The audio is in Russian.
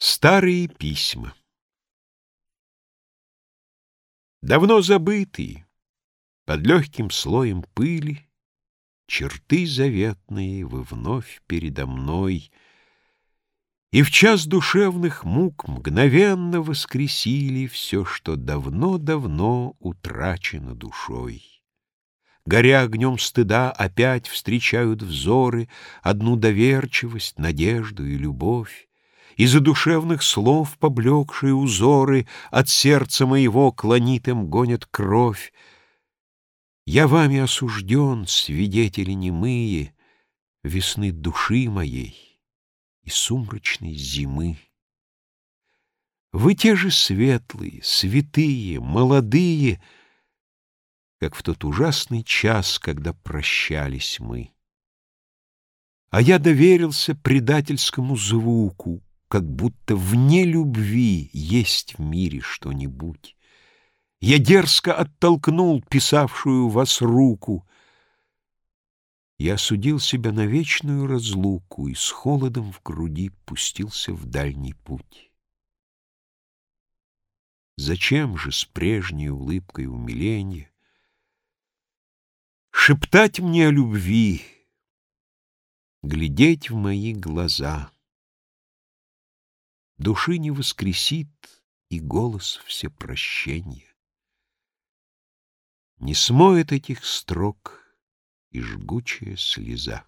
Старые письма Давно забытые, под легким слоем пыли, Черты заветные вы вновь передо мной, И в час душевных мук мгновенно воскресили Все, что давно-давно утрачено душой. Горя огнем стыда, опять встречают взоры Одну доверчивость, надежду и любовь и задушевных слов поблекшие узоры От сердца моего клонитым гонят кровь. Я вами осужден, свидетели немые, Весны души моей и сумрачной зимы. Вы те же светлые, святые, молодые, Как в тот ужасный час, когда прощались мы. А я доверился предательскому звуку, как будто вне любви есть в мире что-нибудь. Я дерзко оттолкнул писавшую вас руку. Я осудил себя на вечную разлуку и с холодом в груди пустился в дальний путь. Зачем же с прежней улыбкой умиления шептать мне о любви, глядеть в мои глаза — Души не воскресит и голос всепрощения. Не смоет этих строк и жгучая слеза.